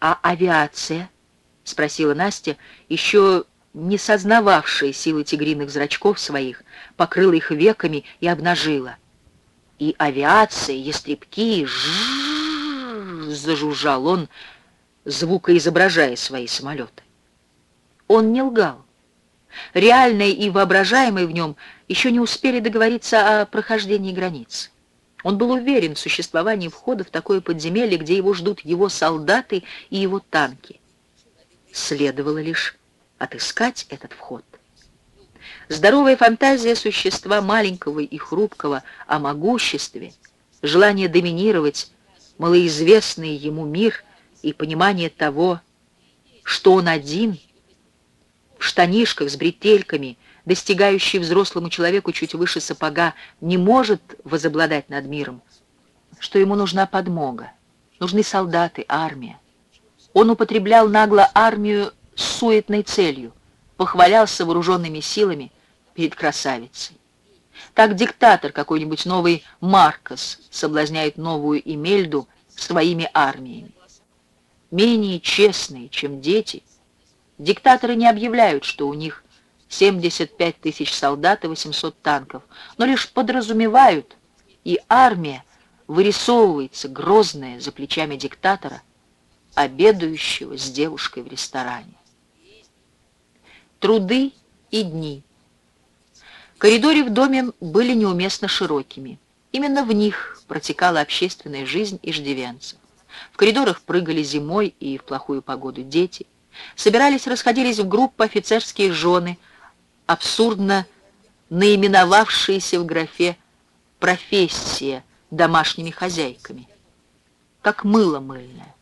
«А авиация?» — спросила Настя, еще не сознававшая силы тигриных зрачков своих, покрыла их веками и обнажила. «И авиация, ястребки, жжжж!» — зажужжал он, звукоизображая свои самолеты. Он не лгал. Реальное и воображаемое в нем еще не успели договориться о прохождении границ. Он был уверен в существовании входа в такое подземелье, где его ждут его солдаты и его танки. Следовало лишь отыскать этот вход. Здоровая фантазия существа маленького и хрупкого о могуществе, желание доминировать малоизвестный ему мир и понимание того, что он один, в штанишках с бретельками, достигающий взрослому человеку чуть выше сапога, не может возобладать над миром, что ему нужна подмога, нужны солдаты, армия. Он употреблял нагло армию с суетной целью, похвалялся вооруженными силами перед красавицей. Так диктатор какой-нибудь новый Маркос соблазняет новую Эмельду своими армиями. Менее честные, чем дети, диктаторы не объявляют, что у них 75 тысяч солдат и 800 танков, но лишь подразумевают, и армия вырисовывается грозная за плечами диктатора, обедающего с девушкой в ресторане. Труды и дни. Коридоры в доме были неуместно широкими. Именно в них протекала общественная жизнь иждивенцев. В коридорах прыгали зимой и в плохую погоду дети. Собирались, расходились в группы офицерские жены – абсурдно наименовавшиеся в графе «профессия» домашними хозяйками, как мыло мыльное.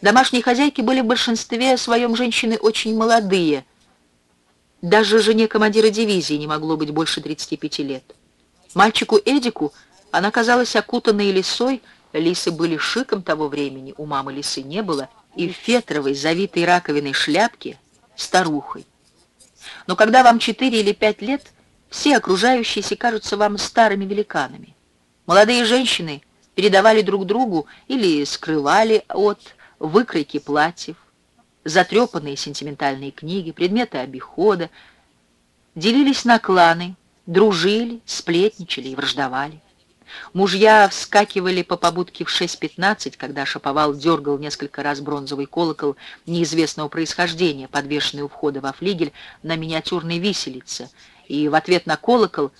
Домашние хозяйки были в большинстве своем женщины очень молодые. Даже жене командира дивизии не могло быть больше 35 лет. Мальчику Эдику она казалась окутанной лисой, лисы были шиком того времени, у мамы лисы не было, и в фетровой, завитой раковиной шляпке старухой. Но когда вам 4 или 5 лет, все окружающиеся кажутся вам старыми великанами. Молодые женщины передавали друг другу или скрывали от выкройки платьев, затрепанные сентиментальные книги, предметы обихода, делились на кланы, дружили, сплетничали и враждовали. Мужья вскакивали по побудке в 6.15, когда Шаповал дергал несколько раз бронзовый колокол неизвестного происхождения, подвешенный у входа во флигель на миниатюрной виселице, и в ответ на колокол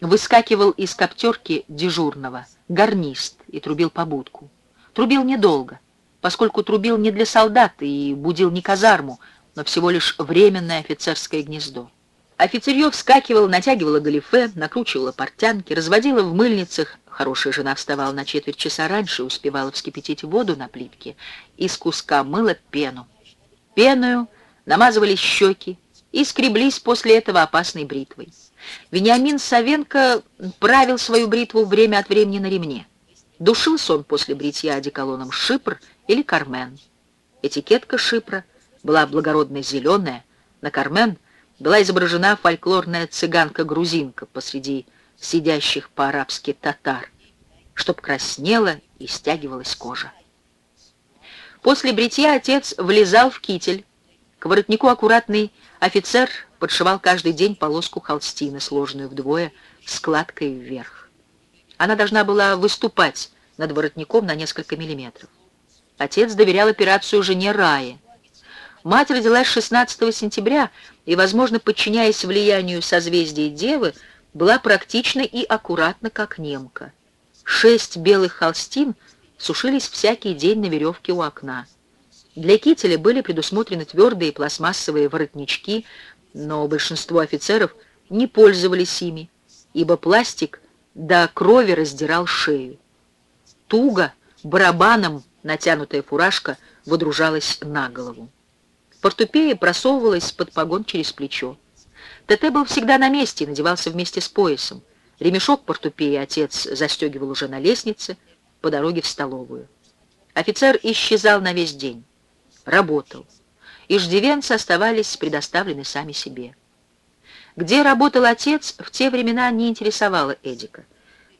выскакивал из коптерки дежурного, гарнист, и трубил побудку. Трубил недолго, поскольку трубил не для солдат и будил не казарму, но всего лишь временное офицерское гнездо. Офицерье вскакивала, натягивала галифе, накручивала портянки, разводила в мыльницах. Хорошая жена вставала на четверть часа раньше, успевала вскипятить воду на плитке, из куска мыла пену. Пеную намазывали щеки и скреблись после этого опасной бритвой. Вениамин Савенко правил свою бритву время от времени на ремне. Душился он после бритья одеколоном шипр или кармен. Этикетка шипра была благородно зеленая, на кармен была изображена фольклорная цыганка-грузинка посреди сидящих по-арабски татар, чтоб краснела и стягивалась кожа. После бритья отец влезал в китель. К воротнику аккуратный офицер подшивал каждый день полоску холстины, сложенную вдвое, складкой вверх. Она должна была выступать над воротником на несколько миллиметров. Отец доверял операцию жене Рае, Мать родилась 16 сентября и, возможно, подчиняясь влиянию созвездия Девы, была практична и аккуратна, как немка. Шесть белых холстин сушились всякий день на веревке у окна. Для кителя были предусмотрены твердые пластмассовые воротнички, но большинство офицеров не пользовались ими, ибо пластик до крови раздирал шею. Туго, барабаном натянутая фуражка водружалась на голову. Портупея просовывалась под погон через плечо. ТТ был всегда на месте и надевался вместе с поясом. Ремешок портупеи отец застегивал уже на лестнице по дороге в столовую. Офицер исчезал на весь день. Работал. Иждивенцы оставались предоставлены сами себе. Где работал отец, в те времена не интересовало Эдика.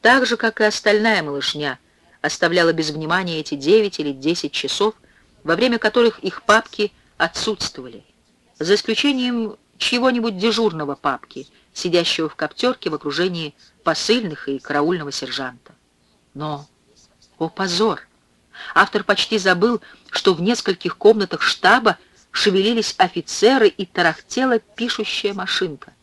Так же, как и остальная малышня, оставляла без внимания эти девять или десять часов, во время которых их папки отсутствовали, за исключением чьего-нибудь дежурного папки, сидящего в коптерке в окружении посыльных и караульного сержанта. Но, о позор! Автор почти забыл, что в нескольких комнатах штаба шевелились офицеры и тарахтела пишущая машинка.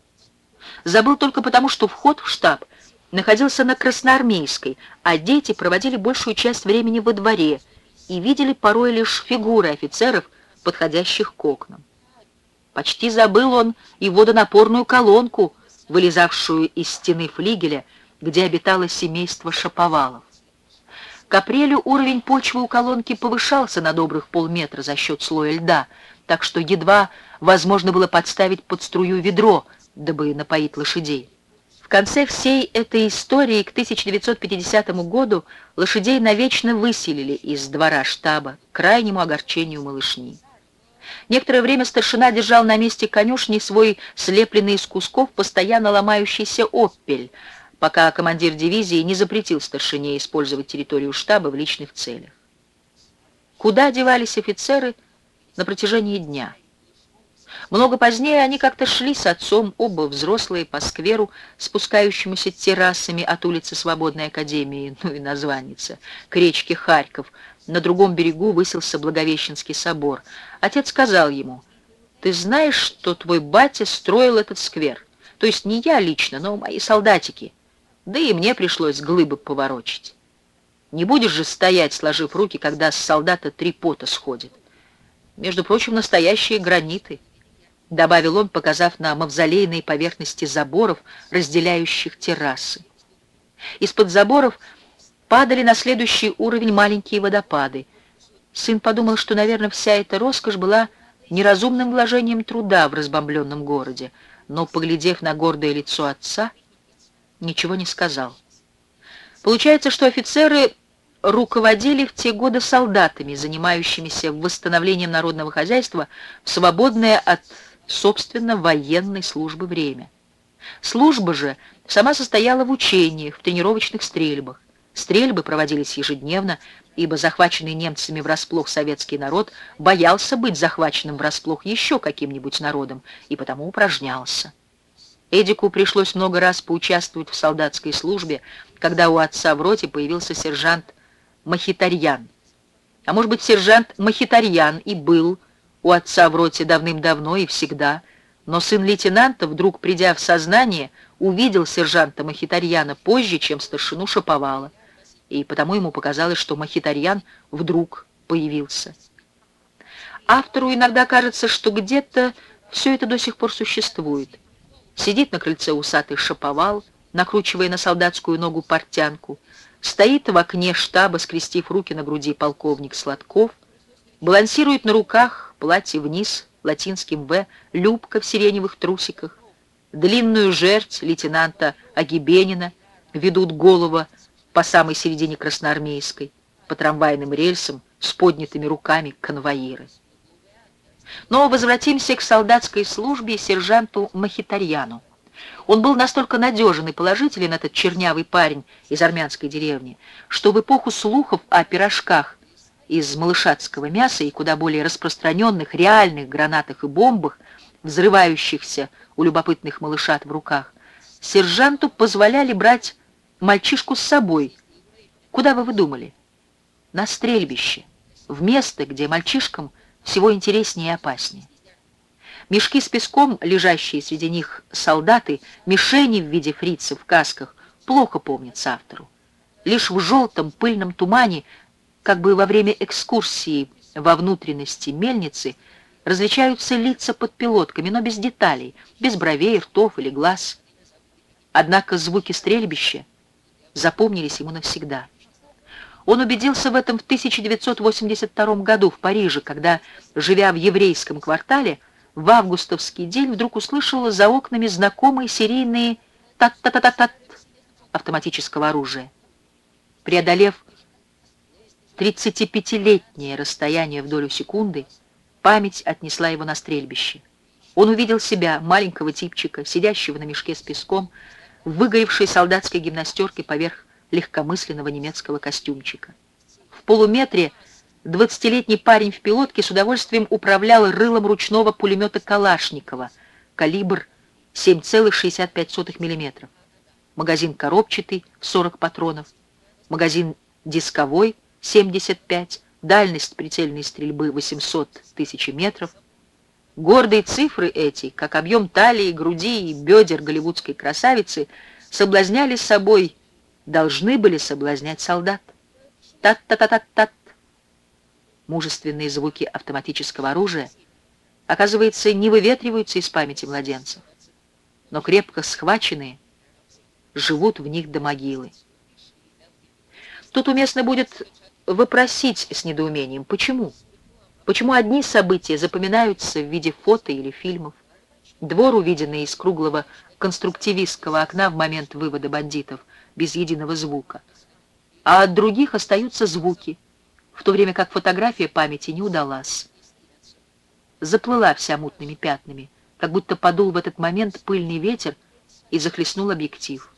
Забыл только потому, что вход в штаб находился на Красноармейской, а дети проводили большую часть времени во дворе и видели порой лишь фигуры офицеров, подходящих к окнам. Почти забыл он и водонапорную колонку, вылезавшую из стены флигеля, где обитало семейство шаповалов. К апрелю уровень почвы у колонки повышался на добрых полметра за счет слоя льда, так что едва возможно было подставить под струю ведро, дабы напоить лошадей. В конце всей этой истории к 1950 году лошадей навечно выселили из двора штаба, к крайнему огорчению малышни. Некоторое время старшина держал на месте конюшни свой слепленный из кусков постоянно ломающийся «Оппель», пока командир дивизии не запретил старшине использовать территорию штаба в личных целях. Куда девались офицеры на протяжении дня? Много позднее они как-то шли с отцом, оба взрослые, по скверу, спускающемуся террасами от улицы Свободной Академии, ну и названница, к речке Харьков. На другом берегу высился Благовещенский собор. Отец сказал ему, «Ты знаешь, что твой батя строил этот сквер? То есть не я лично, но мои солдатики. Да и мне пришлось глыбы поворочить. Не будешь же стоять, сложив руки, когда с солдата три пота сходит. Между прочим, настоящие граниты» добавил он, показав на мавзолейные поверхности заборов, разделяющих террасы. Из-под заборов падали на следующий уровень маленькие водопады. Сын подумал, что, наверное, вся эта роскошь была неразумным вложением труда в разбомбленном городе, но, поглядев на гордое лицо отца, ничего не сказал. Получается, что офицеры руководили в те годы солдатами, занимающимися восстановлением народного хозяйства в свободное от собственно, военной службы время. Служба же сама состояла в учениях, в тренировочных стрельбах. Стрельбы проводились ежедневно, ибо захваченный немцами врасплох советский народ боялся быть захваченным врасплох еще каким-нибудь народом и потому упражнялся. Эдику пришлось много раз поучаствовать в солдатской службе, когда у отца в роте появился сержант Махитарьян. А может быть, сержант Махитарьян и был у отца в роте давным-давно и всегда, но сын лейтенанта, вдруг придя в сознание, увидел сержанта Махитарьяна позже, чем старшину Шаповала, и потому ему показалось, что Махитарьян вдруг появился. Автору иногда кажется, что где-то все это до сих пор существует. Сидит на крыльце усатый Шаповал, накручивая на солдатскую ногу портянку, стоит в окне штаба, скрестив руки на груди полковник Сладков, балансирует на руках платье вниз, латинским «В», Любка в сиреневых трусиках, длинную жерть лейтенанта Агибенина ведут голова по самой середине Красноармейской, по трамвайным рельсам с поднятыми руками конвоиры. Но возвратимся к солдатской службе сержанту Махитарьяну. Он был настолько надежен и положителен, этот чернявый парень из армянской деревни, что в эпоху слухов о пирожках из малышатского мяса и куда более распространенных реальных гранатах и бомбах, взрывающихся у любопытных малышат в руках, сержанту позволяли брать мальчишку с собой. Куда бы вы думали? На стрельбище, в место, где мальчишкам всего интереснее и опаснее. Мешки с песком, лежащие среди них солдаты, мишени в виде фрицев в касках, плохо помнятся автору. Лишь в желтом пыльном тумане как бы во время экскурсии во внутренности мельницы различаются лица под пилотками, но без деталей, без бровей, ртов или глаз. Однако звуки стрельбища запомнились ему навсегда. Он убедился в этом в 1982 году в Париже, когда, живя в еврейском квартале, в августовский день вдруг услышал за окнами знакомые серийные тат-та-та-та-тат автоматического оружия. Преодолев 35-летнее расстояние в долю секунды, память отнесла его на стрельбище. Он увидел себя, маленького типчика, сидящего на мешке с песком, в выгоревшей солдатской гимнастерке поверх легкомысленного немецкого костюмчика. В полуметре Двадцатилетний парень в пилотке с удовольствием управлял рылом ручного пулемета Калашникова, калибр 7,65 мм. Магазин коробчатый, 40 патронов. Магазин дисковой, 75, дальность прицельной стрельбы 800 тысяч метров. Гордые цифры эти, как объем талии, груди и бедер голливудской красавицы, соблазняли собой, должны были соблазнять солдат. Тат-та-та-та-тат мужественные звуки автоматического оружия, оказывается, не выветриваются из памяти младенцев, но крепко схваченные живут в них до могилы. Тут уместно будет вопросить с недоумением, почему? Почему одни события запоминаются в виде фото или фильмов? Двор, увиденный из круглого конструктивистского окна в момент вывода бандитов, без единого звука. А от других остаются звуки, в то время как фотография памяти не удалась. Заплыла вся мутными пятнами, как будто подул в этот момент пыльный ветер и захлестнул объектив.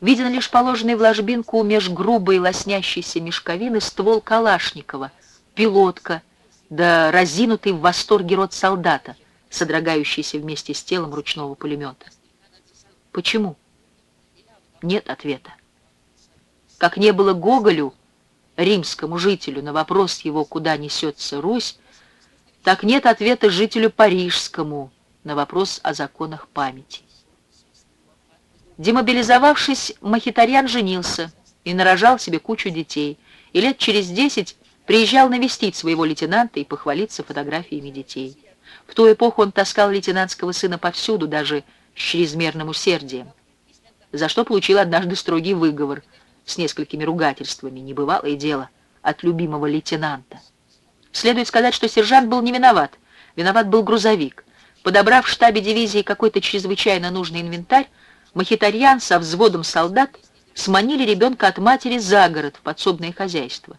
Виден лишь положенный в ложбинку меж грубой лоснящейся мешковины ствол Калашникова, пилотка, да разинутый в восторге рот солдата, содрогающийся вместе с телом ручного пулемета. Почему? Нет ответа. Как не было Гоголю, римскому жителю на вопрос его, куда несется Русь, так нет ответа жителю парижскому на вопрос о законах памяти. Демобилизовавшись, Махитарьян женился и нарожал себе кучу детей, и лет через десять приезжал навестить своего лейтенанта и похвалиться фотографиями детей. В ту эпоху он таскал лейтенантского сына повсюду, даже с чрезмерным усердием, за что получил однажды строгий выговор – с несколькими ругательствами, небывалое дело, от любимого лейтенанта. Следует сказать, что сержант был не виноват. Виноват был грузовик. Подобрав в штабе дивизии какой-то чрезвычайно нужный инвентарь, Махитарьян со взводом солдат сманили ребенка от матери за город в подсобное хозяйство.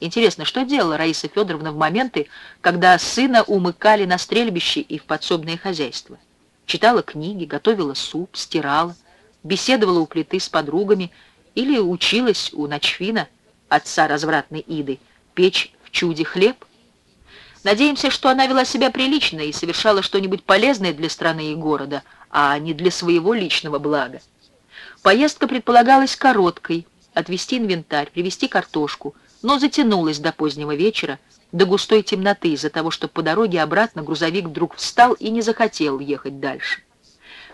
Интересно, что делала Раиса Федоровна в моменты, когда сына умыкали на стрельбище и в подсобное хозяйство? Читала книги, готовила суп, стирала, беседовала у плиты с подругами, или училась у Ночфина, отца развратной Иды, печь в чуде хлеб? Надеемся, что она вела себя прилично и совершала что-нибудь полезное для страны и города, а не для своего личного блага. Поездка предполагалась короткой, отвезти инвентарь, привезти картошку, но затянулась до позднего вечера, до густой темноты из-за того, что по дороге обратно грузовик вдруг встал и не захотел ехать дальше.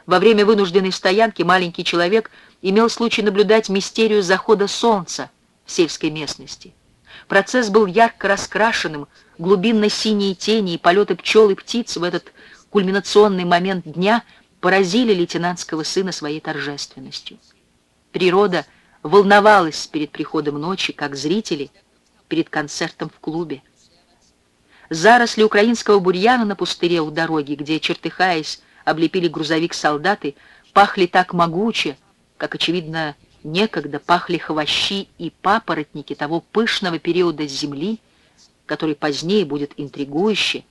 Во время вынужденной стоянки маленький человек имел случай наблюдать мистерию захода солнца в сельской местности. Процесс был ярко раскрашенным, глубинно-синие тени и полеты пчел и птиц в этот кульминационный момент дня поразили лейтенантского сына своей торжественностью. Природа волновалась перед приходом ночи, как зрители перед концертом в клубе. Заросли украинского бурьяна на пустыре у дороги, где, чертыхаясь, облепили грузовик солдаты, пахли так могуче, как, очевидно, некогда пахли хвощи и папоротники того пышного периода земли, который позднее будет интригующе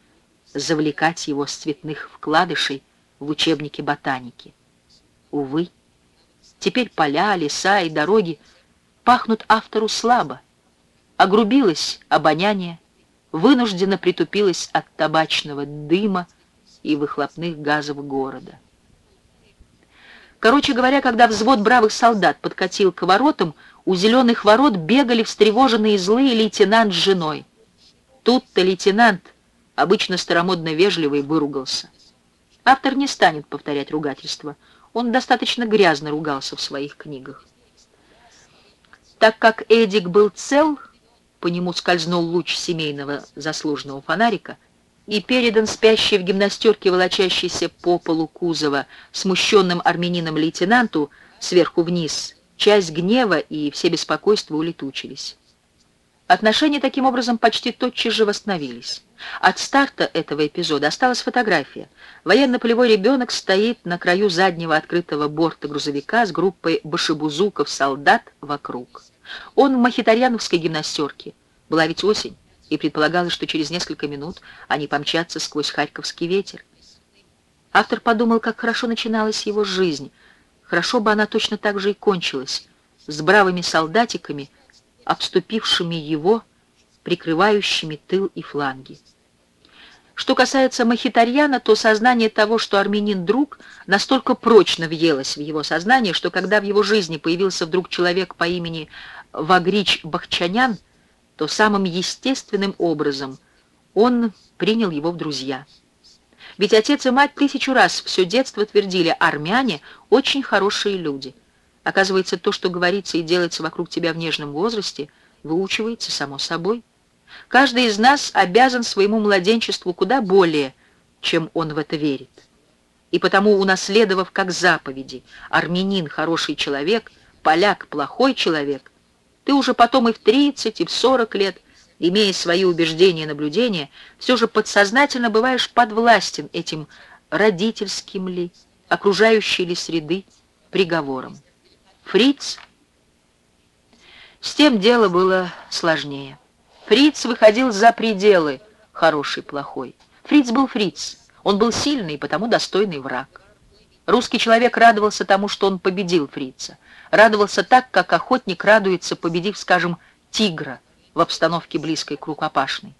завлекать его с цветных вкладышей в учебнике ботаники. Увы, теперь поля, леса и дороги пахнут автору слабо, огрубилось обоняние, вынужденно притупилось от табачного дыма и выхлопных газов города. Короче говоря, когда взвод бравых солдат подкатил к воротам, у зеленых ворот бегали встревоженные злые лейтенант с женой. Тут-то лейтенант, обычно старомодно вежливый, выругался. Автор не станет повторять ругательство. Он достаточно грязно ругался в своих книгах. Так как Эдик был цел, по нему скользнул луч семейного заслуженного фонарика, и передан спящий в гимнастерке, волочащийся по полу кузова, смущенным армянином лейтенанту сверху вниз, часть гнева и все беспокойства улетучились. Отношения таким образом почти тотчас же восстановились. От старта этого эпизода осталась фотография. Военно-полевой ребенок стоит на краю заднего открытого борта грузовика с группой башебузуков-солдат вокруг. Он в махитарьяновской гимнастерке. Была ведь осень и предполагалось, что через несколько минут они помчатся сквозь харьковский ветер. Автор подумал, как хорошо начиналась его жизнь. Хорошо бы она точно так же и кончилась, с бравыми солдатиками, обступившими его прикрывающими тыл и фланги. Что касается Махитарьяна, то сознание того, что армянин друг, настолько прочно въелось в его сознание, что когда в его жизни появился вдруг человек по имени Вагрич Бахчанян, то самым естественным образом он принял его в друзья. Ведь отец и мать тысячу раз все детство твердили, армяне очень хорошие люди. Оказывается, то, что говорится и делается вокруг тебя в нежном возрасте, выучивается само собой. Каждый из нас обязан своему младенчеству куда более, чем он в это верит. И потому, унаследовав как заповеди, армянин — хороший человек, поляк — плохой человек, ты уже потом и в 30, и в 40 лет, имея свои убеждения и наблюдения, все же подсознательно бываешь подвластен этим родительским ли, окружающей ли среды приговором. Фриц... С тем дело было сложнее. Фриц выходил за пределы хороший-плохой. Фриц был Фриц. Он был сильный и потому достойный враг. Русский человек радовался тому, что он победил Фрица. Радовался так, как охотник радуется, победив, скажем, тигра в обстановке близкой к рукопашной.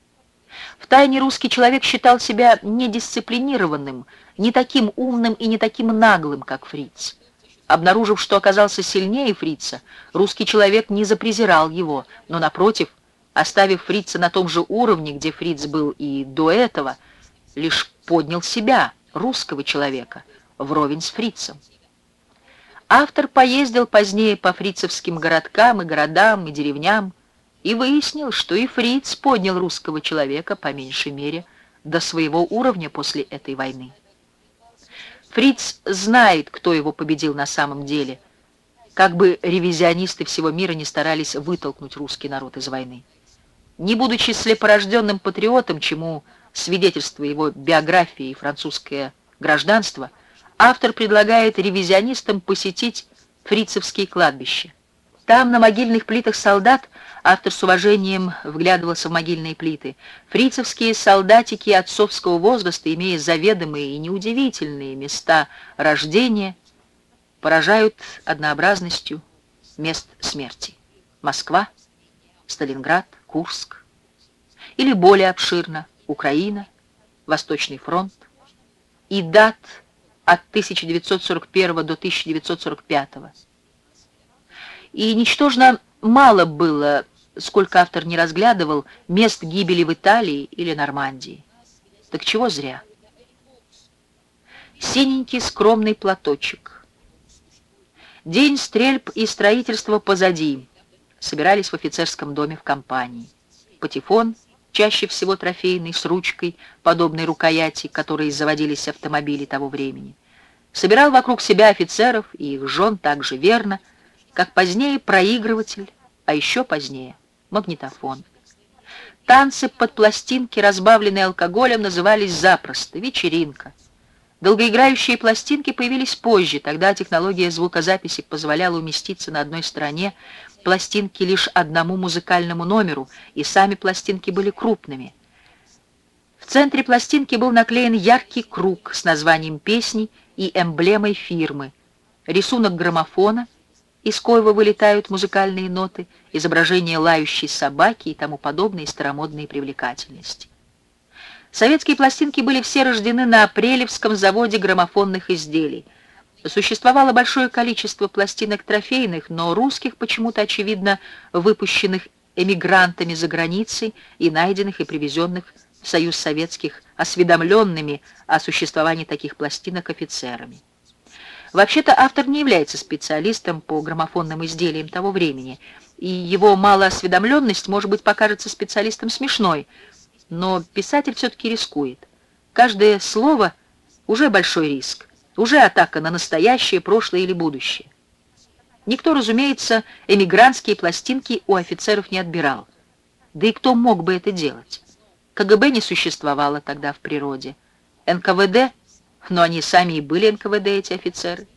Втайне русский человек считал себя недисциплинированным, не таким умным и не таким наглым, как Фриц. Обнаружив, что оказался сильнее Фрица, русский человек не запрезирал его, но, напротив, оставив Фрица на том же уровне, где Фриц был и до этого, лишь поднял себя, русского человека, вровень с Фрицем. Автор поездил позднее по фрицевским городкам и городам и деревням и выяснил, что и Фриц поднял русского человека, по меньшей мере, до своего уровня после этой войны. Фриц знает, кто его победил на самом деле, как бы ревизионисты всего мира не старались вытолкнуть русский народ из войны. Не будучи слепорожденным патриотом, чему свидетельство его биографии и французское гражданство, автор предлагает ревизионистам посетить фрицевские кладбища. Там, на могильных плитах солдат, автор с уважением вглядывался в могильные плиты, фрицевские солдатики отцовского возраста, имея заведомые и неудивительные места рождения, поражают однообразностью мест смерти. Москва, Сталинград, Курск. Или более обширно Украина, Восточный фронт. И дат от 1941 до 1945. И ничтожно мало было, сколько автор не разглядывал, мест гибели в Италии или Нормандии. Так чего зря? Синенький скромный платочек. День стрельб и строительства позади собирались в офицерском доме в компании. Патефон, чаще всего трофейный, с ручкой, подобной рукояти, которые заводились автомобили того времени, собирал вокруг себя офицеров и их жен так же верно, как позднее проигрыватель, а еще позднее магнитофон. Танцы под пластинки, разбавленные алкоголем, назывались запросто «вечеринка». Долгоиграющие пластинки появились позже, тогда технология звукозаписи позволяла уместиться на одной стороне пластинки лишь одному музыкальному номеру, и сами пластинки были крупными. В центре пластинки был наклеен яркий круг с названием песни и эмблемой фирмы, рисунок граммофона, из коего вылетают музыкальные ноты, изображение лающей собаки и тому подобные старомодные привлекательности. Советские пластинки были все рождены на Апрелевском заводе граммофонных изделий, Существовало большое количество пластинок трофейных, но русских, почему-то очевидно выпущенных эмигрантами за границей и найденных и привезенных в Союз Советских осведомленными о существовании таких пластинок офицерами. Вообще-то автор не является специалистом по граммофонным изделиям того времени, и его малоосведомленность, может быть, покажется специалистом смешной, но писатель все-таки рискует. Каждое слово — уже большой риск. Уже атака на настоящее, прошлое или будущее. Никто, разумеется, эмигрантские пластинки у офицеров не отбирал. Да и кто мог бы это делать? КГБ не существовало тогда в природе. НКВД, но они сами и были НКВД, эти офицеры.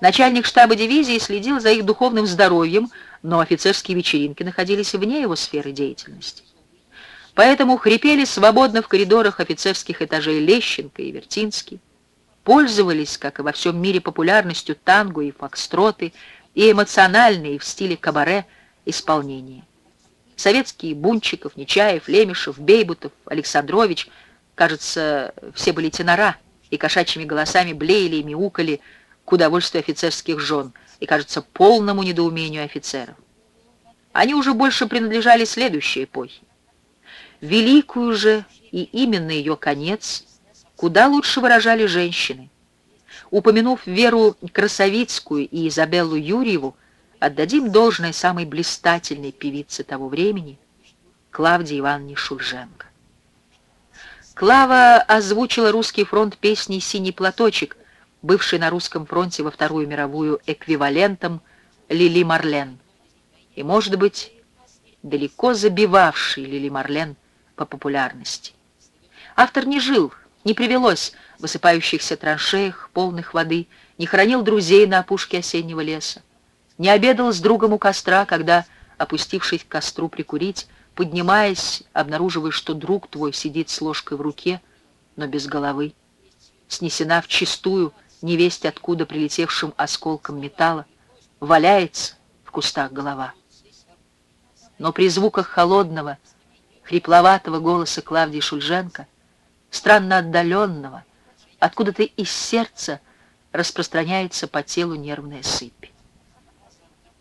Начальник штаба дивизии следил за их духовным здоровьем, но офицерские вечеринки находились вне его сферы деятельности. Поэтому хрипели свободно в коридорах офицерских этажей Лещенко и Вертинский пользовались, как и во всем мире, популярностью танго и фокстроты, и эмоциональные в стиле кабаре исполнения. Советские Бунчиков, Нечаев, Лемешев, Бейбутов, Александрович, кажется, все были тенора, и кошачьими голосами блеяли и мяукали к удовольствию офицерских жен, и, кажется, полному недоумению офицеров. Они уже больше принадлежали следующей эпохе. Великую же и именно ее конец куда лучше выражали женщины. Упомянув Веру Красовицкую и Изабеллу Юрьеву, отдадим должное самой блистательной певице того времени, Клавдии Ивановне Шульженко. Клава озвучила русский фронт песней «Синий платочек», бывший на русском фронте во Вторую мировую эквивалентом Лили Марлен, и, может быть, далеко забивавший Лили Марлен по популярности. Автор не жил, не привелось в высыпающихся траншеях, полных воды, не хранил друзей на опушке осеннего леса, не обедал с другом у костра, когда, опустившись к костру прикурить, поднимаясь, обнаруживая, что друг твой сидит с ложкой в руке, но без головы, снесена в чистую, невесть откуда прилетевшим осколком металла, валяется в кустах голова. Но при звуках холодного, хрипловатого голоса Клавдии Шульженко, странно отдаленного, откуда-то из сердца распространяется по телу нервная сыпь.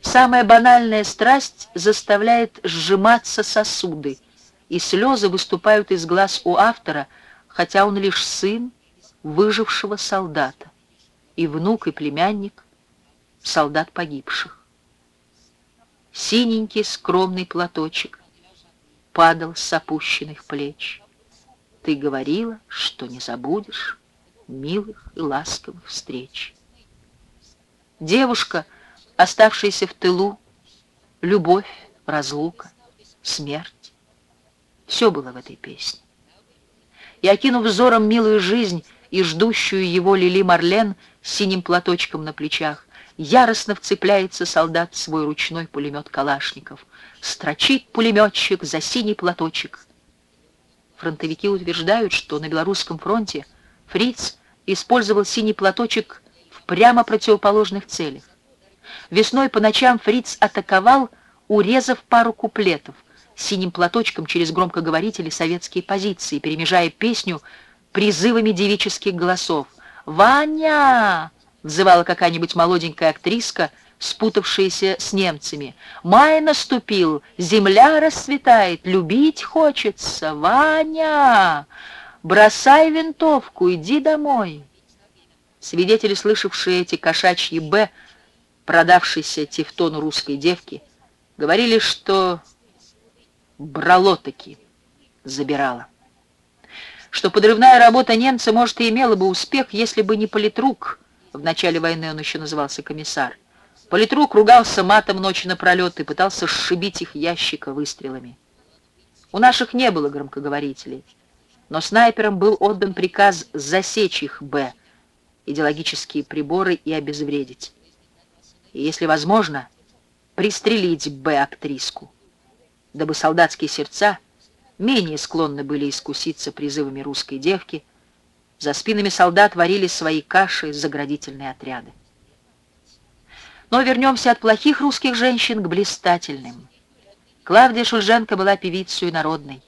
Самая банальная страсть заставляет сжиматься сосуды, и слезы выступают из глаз у автора, хотя он лишь сын выжившего солдата, и внук, и племянник солдат погибших. Синенький скромный платочек падал с опущенных плеч. Ты говорила, что не забудешь милых и ласковых встреч. Девушка — оставшиеся в тылу, любовь, разлука, смерть. Все было в этой песне. И, окинув взором милую жизнь и ждущую его Лили Марлен с синим платочком на плечах, яростно вцепляется солдат в свой ручной пулемет Калашников. Строчит пулеметчик за синий платочек. Фронтовики утверждают, что на Белорусском фронте Фриц использовал синий платочек в прямо противоположных целях. Весной по ночам Фриц атаковал, урезав пару куплетов, синим платочком через громкоговорители советские позиции, перемежая песню призывами девических голосов. «Ваня!» — взывала какая-нибудь молоденькая актриска, спутавшаяся с немцами. «Май наступил, земля расцветает, любить хочется! Ваня! Бросай винтовку, иди домой!» Свидетели, слышавшие эти кошачьи «Б», продавшейся Тевтону русской девки, говорили, что брало таки, забирала. Что подрывная работа немца, может, и имела бы успех, если бы не политрук, в начале войны он еще назывался комиссар. Политрук ругался матом ночи напролет и пытался сшибить их ящика выстрелами. У наших не было громкоговорителей, но снайперам был отдан приказ засечь их «Б», идеологические приборы и обезвредить и, если возможно, пристрелить Б-актриску, дабы солдатские сердца менее склонны были искуситься призывами русской девки, за спинами солдат варили свои каши заградительные отряды. Но вернемся от плохих русских женщин к блистательным. Клавдия Шульженко была певицей народной.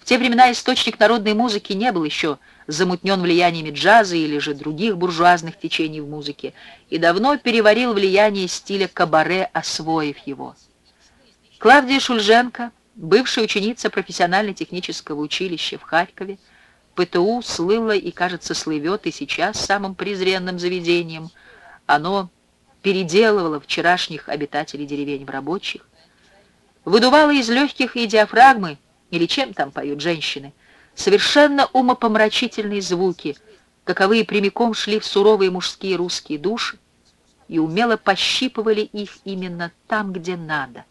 В те времена источник народной музыки не был еще замутнен влияниями джаза или же других буржуазных течений в музыке, и давно переварил влияние стиля кабаре, освоив его. Клавдия Шульженко, бывшая ученица профессионально-технического училища в Харькове, ПТУ слыла и, кажется, слывет и сейчас самым презренным заведением. Оно переделывало вчерашних обитателей деревень в рабочих, выдувало из легких и диафрагмы, или чем там поют женщины, совершенно умопомрачительные звуки, каковые прямиком шли в суровые мужские русские души и умело пощипывали их именно там, где надо.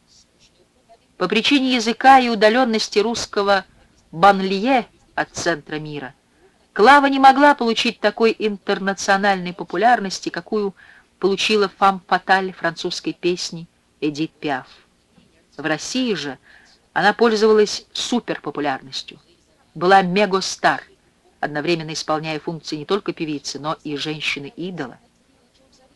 По причине языка и удаленности русского банлие от центра мира, Клава не могла получить такой интернациональной популярности, какую получила фам-фаталь французской песни Эдит Пиаф. В России же она пользовалась суперпопулярностью была мегостар, одновременно исполняя функции не только певицы, но и женщины-идола.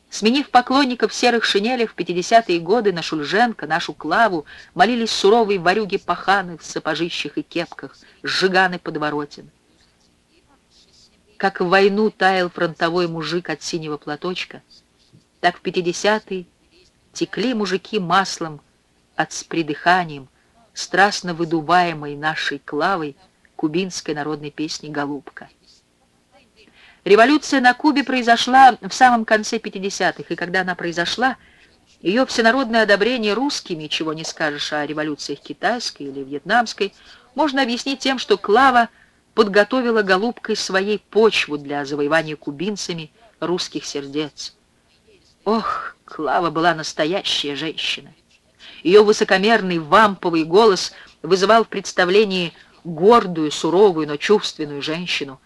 Сменив поклонников серых шинелях в 50-е годы на Шульженко, нашу Клаву, молились суровые ворюги-паханы в сапожищах и кепках, сжиганы подворотен. Как в войну таял фронтовой мужик от синего платочка, так в 50-е текли мужики маслом от с придыханием, страстно выдуваемой нашей Клавой кубинской народной песни «Голубка». Революция на Кубе произошла в самом конце 50-х, и когда она произошла, ее всенародное одобрение русскими, чего не скажешь о революциях китайской или вьетнамской, можно объяснить тем, что Клава подготовила голубкой своей почву для завоевания кубинцами русских сердец. Ох, Клава была настоящая женщина. Ее высокомерный вамповый голос вызывал в представлении гордую, суровую, но чувственную женщину,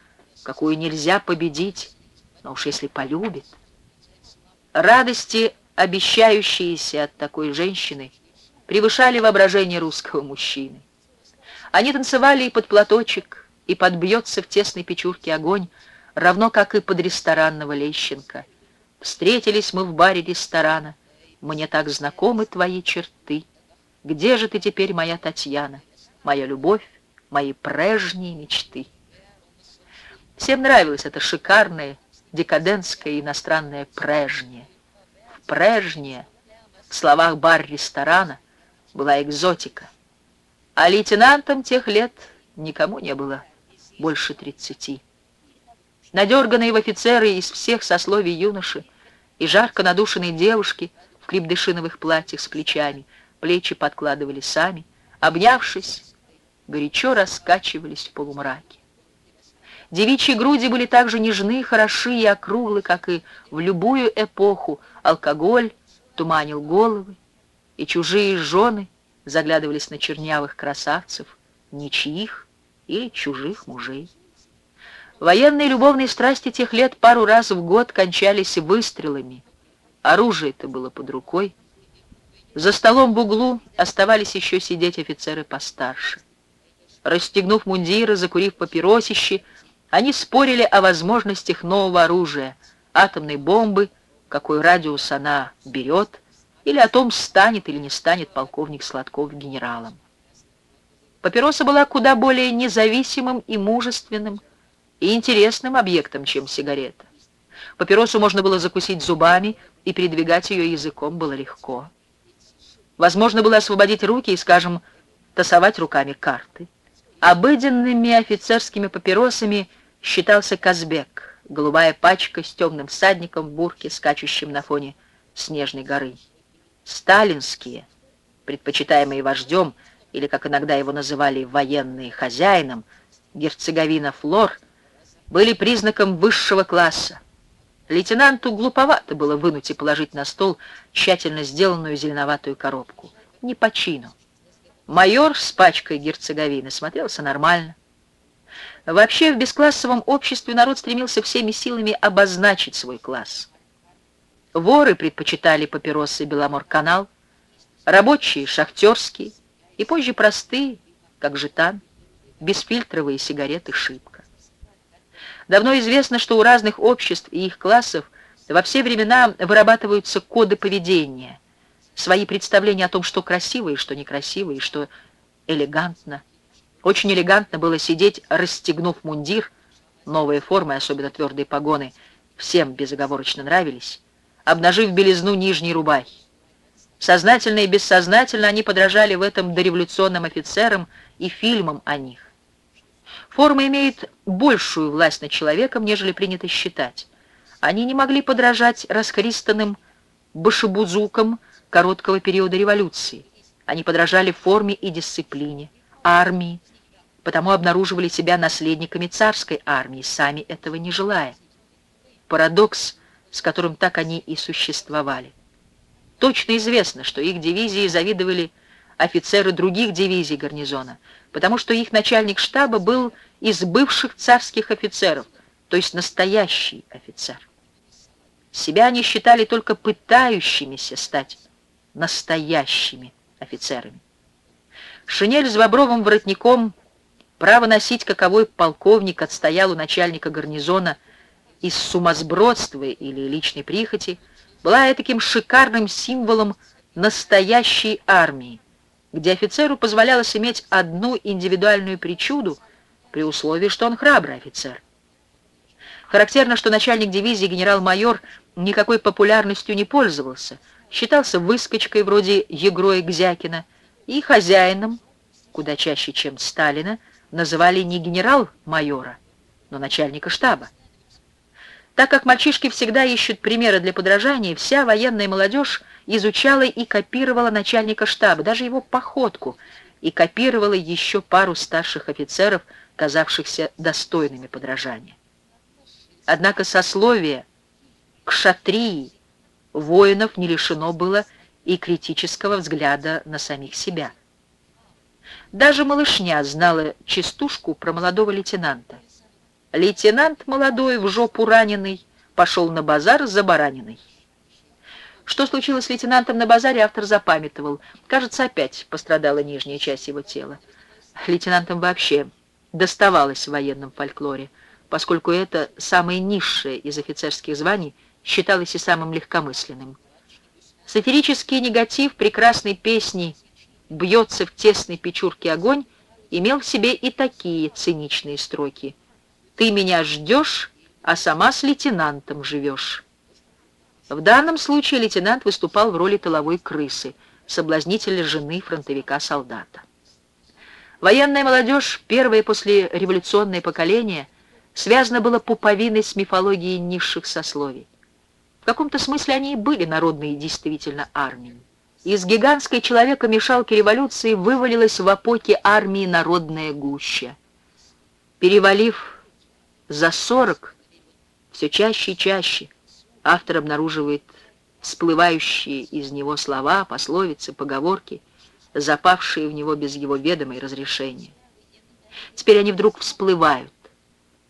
какую нельзя победить, но уж если полюбит. Радости, обещающиеся от такой женщины, превышали воображение русского мужчины. Они танцевали и под платочек, и подбьется в тесной печурке огонь, равно как и под ресторанного Лещенко. Встретились мы в баре ресторана, мне так знакомы твои черты. Где же ты теперь, моя Татьяна, моя любовь, мои прежние мечты? Всем нравилось это шикарное, декадентское иностранное прежнее. В прежнее, в словах бар-ресторана, была экзотика. А лейтенантом тех лет никому не было больше тридцати. Надерганные в офицеры из всех сословий юноши и жарко надушенные девушки в крепдышиновых платьях с плечами, плечи подкладывали сами, обнявшись, горячо раскачивались в полумраке. Девичьи груди были так же нежны, хороши и округлы, как и в любую эпоху. Алкоголь туманил головы, и чужие жены заглядывались на чернявых красавцев, ничьих или чужих мужей. Военные любовные страсти тех лет пару раз в год кончались выстрелами. Оружие-то было под рукой. За столом в углу оставались еще сидеть офицеры постарше. Расстегнув мундиры, закурив папиросище, они спорили о возможностях нового оружия, атомной бомбы, какой радиус она берет, или о том, станет или не станет полковник Сладков генералом. Папироса была куда более независимым и мужественным, и интересным объектом, чем сигарета. Папиросу можно было закусить зубами, и передвигать ее языком было легко. Возможно было освободить руки и, скажем, тасовать руками карты. Обыденными офицерскими папиросами – считался Казбек, голубая пачка с темным всадником в бурке, скачущим на фоне снежной горы. Сталинские, предпочитаемые вождем, или, как иногда его называли военные хозяином, герцеговина Флор, были признаком высшего класса. Лейтенанту глуповато было вынуть и положить на стол тщательно сделанную зеленоватую коробку. Не по чину. Майор с пачкой герцеговины смотрелся нормально. Вообще в бесклассовом обществе народ стремился всеми силами обозначить свой класс. Воры предпочитали папиросы Беломор-канал, рабочие — шахтерские, и позже простые, как жетан, бесфильтровые сигареты «Шибко». Давно известно, что у разных обществ и их классов во все времена вырабатываются коды поведения, свои представления о том, что красиво и что некрасиво, и что элегантно – очень элегантно было сидеть, расстегнув мундир, новые формы, особенно твердые погоны, всем безоговорочно нравились, обнажив белизну нижней рубахи. Сознательно и бессознательно они подражали в этом дореволюционным офицерам и фильмам о них. Форма имеет большую власть над человеком, нежели принято считать. Они не могли подражать расхристанным башебузукам короткого периода революции. Они подражали форме и дисциплине, армии, потому обнаруживали себя наследниками царской армии, сами этого не желая. Парадокс, с которым так они и существовали. Точно известно, что их дивизии завидовали офицеры других дивизий гарнизона, потому что их начальник штаба был из бывших царских офицеров, то есть настоящий офицер. Себя они считали только пытающимися стать настоящими офицерами. Шинель с бобровым воротником Право носить каковой полковник отстоял у начальника гарнизона из сумасбродства или личной прихоти, была таким шикарным символом настоящей армии, где офицеру позволялось иметь одну индивидуальную причуду при условии, что он храбрый офицер. Характерно, что начальник дивизии генерал-майор никакой популярностью не пользовался, считался выскочкой вроде Егроя Гзякина и хозяином, куда чаще, чем Сталина, называли не генерал-майора, но начальника штаба. Так как мальчишки всегда ищут примеры для подражания, вся военная молодежь изучала и копировала начальника штаба, даже его походку, и копировала еще пару старших офицеров, казавшихся достойными подражания. Однако сословие к шатрии воинов не лишено было и критического взгляда на самих себя. Даже малышня знала частушку про молодого лейтенанта. Лейтенант молодой, в жопу раненый, пошел на базар за бараниной. Что случилось с лейтенантом на базаре, автор запамятовал. Кажется, опять пострадала нижняя часть его тела. Лейтенантам вообще доставалось в военном фольклоре, поскольку это самое низшее из офицерских званий считалось и самым легкомысленным. Сатирический негатив прекрасной песни «Бьется в тесной печурке огонь» имел в себе и такие циничные строки – ты меня ждешь, а сама с лейтенантом живешь. В данном случае лейтенант выступал в роли тыловой крысы, соблазнителя жены фронтовика-солдата. Военная молодежь, первое после революционное поколение, связано было пуповиной с мифологией низших сословий. В каком-то смысле они и были народные действительно армией. Из гигантской человека-мешалки революции вывалилась в опоке армии народная гуща. Перевалив за сорок все чаще и чаще автор обнаруживает всплывающие из него слова, пословицы, поговорки, запавшие в него без его ведома и разрешения. Теперь они вдруг всплывают.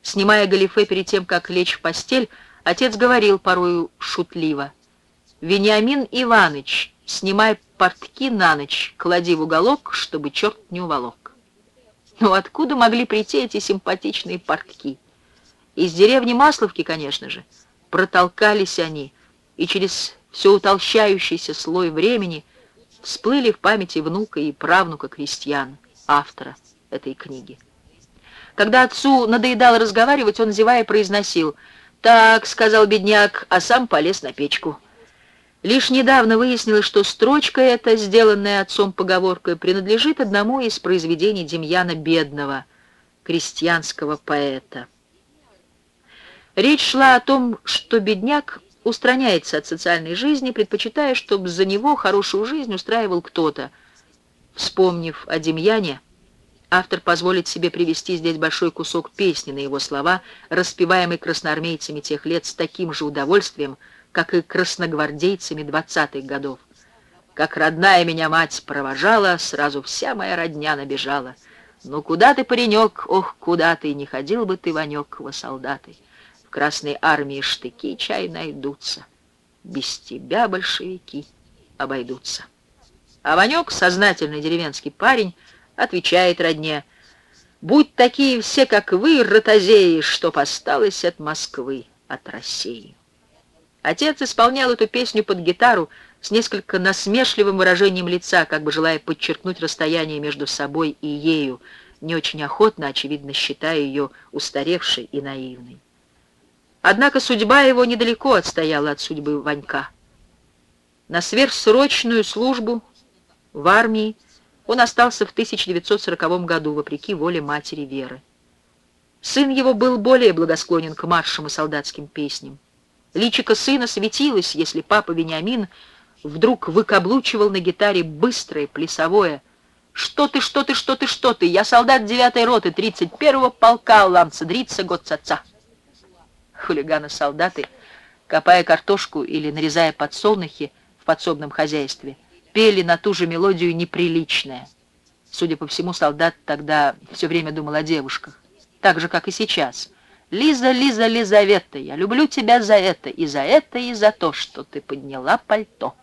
Снимая галифе перед тем, как лечь в постель, отец говорил порою шутливо, «Вениамин Иваныч, снимай портки на ночь, клади в уголок, чтобы черт не уволок». Ну откуда могли прийти эти симпатичные портки? Из деревни Масловки, конечно же, протолкались они, и через все утолщающийся слой времени всплыли в памяти внука и правнука крестьян, автора этой книги. Когда отцу надоедало разговаривать, он, зевая, произносил «Так», — сказал бедняк, а сам полез на печку. Лишь недавно выяснилось, что строчка эта, сделанная отцом поговоркой, принадлежит одному из произведений Демьяна Бедного, крестьянского поэта. Речь шла о том, что бедняк устраняется от социальной жизни, предпочитая, чтобы за него хорошую жизнь устраивал кто-то. Вспомнив о Демьяне, автор позволит себе привести здесь большой кусок песни на его слова, распеваемый красноармейцами тех лет с таким же удовольствием, как и красногвардейцами двадцатых годов. Как родная меня мать провожала, сразу вся моя родня набежала. Ну куда ты, паренек, ох, куда ты, не ходил бы ты, Ванек, во солдаты. Красной армии штыки чай найдутся. Без тебя большевики обойдутся. А Ванек, сознательный деревенский парень, отвечает родне, «Будь такие все, как вы, ротозеи, что осталось от Москвы, от России». Отец исполнял эту песню под гитару с несколько насмешливым выражением лица, как бы желая подчеркнуть расстояние между собой и ею, не очень охотно, очевидно, считая ее устаревшей и наивной. Однако судьба его недалеко отстояла от судьбы Ванька. На сверхсрочную службу в армии он остался в 1940 году, вопреки воле матери Веры. Сын его был более благосклонен к маршам и солдатским песням. Личико сына светилось, если папа Вениамин вдруг выкаблучивал на гитаре быстрое, плясовое «Что ты, что ты, что ты, что ты? Я солдат девятой роты, 31-го полка Ламцедрица, год отца хулиганы-солдаты, копая картошку или нарезая подсолнухи в подсобном хозяйстве, пели на ту же мелодию неприличное. Судя по всему, солдат тогда все время думал о девушках, так же, как и сейчас. «Лиза, Лиза, Лизавета, я люблю тебя за это, и за это, и за то, что ты подняла пальто».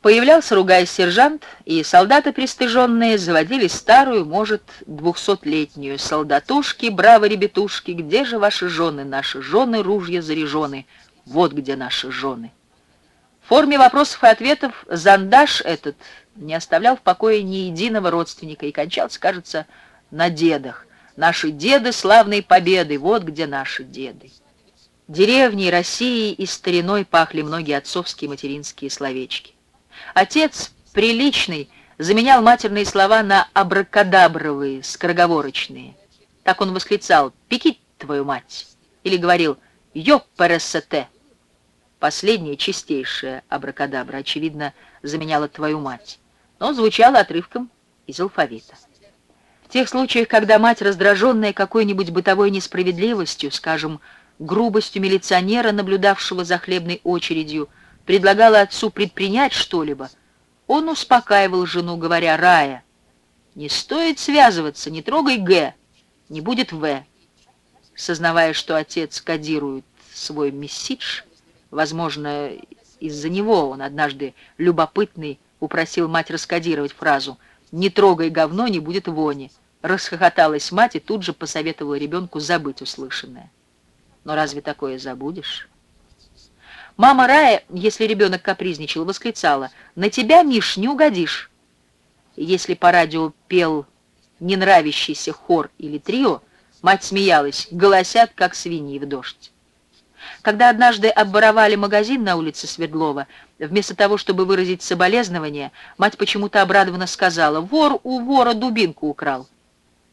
Появлялся, ругаясь, сержант, и солдаты пристыженные заводили старую, может, двухсотлетнюю. Солдатушки, браво, ребятушки, где же ваши жены, наши жены, ружья заряжены, вот где наши жены. В форме вопросов и ответов зандаш этот не оставлял в покое ни единого родственника и кончался, кажется, на дедах. Наши деды славной победы, вот где наши деды. Деревней, Россией и стариной пахли многие отцовские материнские словечки. Отец, приличный, заменял матерные слова на абракадабровые, скороговорочные. Так он восклицал «Пеки твою мать!» или говорил «Ёппересете!» Последняя чистейшая абракадабра, очевидно, заменяла твою мать, но звучала отрывком из алфавита. В тех случаях, когда мать, раздраженная какой-нибудь бытовой несправедливостью, скажем, грубостью милиционера, наблюдавшего за хлебной очередью, предлагала отцу предпринять что-либо, он успокаивал жену, говоря «Рая, не стоит связываться, не трогай «Г», не будет «В». Сознавая, что отец кодирует свой мессидж, возможно, из-за него он однажды любопытный упросил мать раскодировать фразу «Не трогай говно, не будет вони». Расхохоталась мать и тут же посоветовала ребенку забыть услышанное. Но разве такое забудешь? Мама Рая, если ребенок капризничал, восклицала, «На тебя, Миш, не угодишь». Если по радио пел ненравящийся хор или трио, мать смеялась, голосят, как свиньи в дождь. Когда однажды обворовали магазин на улице Свердлова, вместо того, чтобы выразить соболезнование, мать почему-то обрадованно сказала «Вор у вора дубинку украл»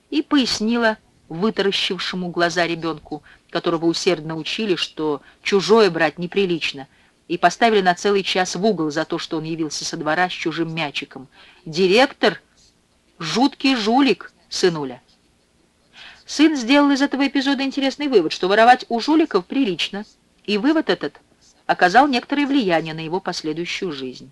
и пояснила вытаращившему глаза ребенку, которого усердно учили, что чужое брать неприлично, и поставили на целый час в угол за то, что он явился со двора с чужим мячиком. Директор — жуткий жулик, сынуля. Сын сделал из этого эпизода интересный вывод, что воровать у жуликов прилично, и вывод этот оказал некоторое влияние на его последующую жизнь.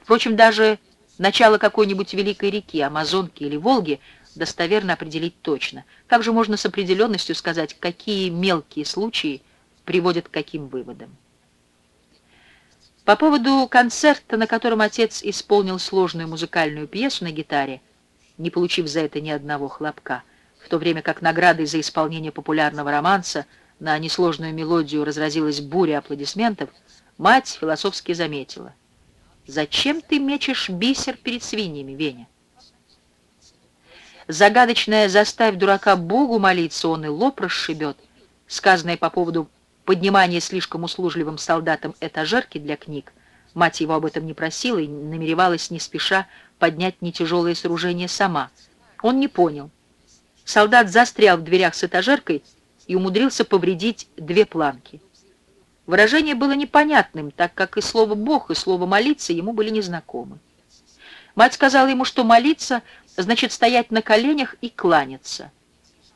Впрочем, даже начало какой-нибудь великой реки, Амазонки или Волги — достоверно определить точно. Как же можно с определенностью сказать, какие мелкие случаи приводят к каким выводам? По поводу концерта, на котором отец исполнил сложную музыкальную пьесу на гитаре, не получив за это ни одного хлопка, в то время как наградой за исполнение популярного романса на несложную мелодию разразилась буря аплодисментов, мать философски заметила. «Зачем ты мечешь бисер перед свиньями, Веня?» Загадочное «заставь дурака Богу молиться, он и лоб расшибет», сказанное по поводу поднимания слишком услужливым солдатам этажерки для книг, мать его об этом не просила и намеревалась не спеша поднять нетяжелое сооружение сама. Он не понял. Солдат застрял в дверях с этажеркой и умудрился повредить две планки. Выражение было непонятным, так как и слово «бог», и слово «молиться» ему были незнакомы. Мать сказала ему, что молиться значит стоять на коленях и кланяться.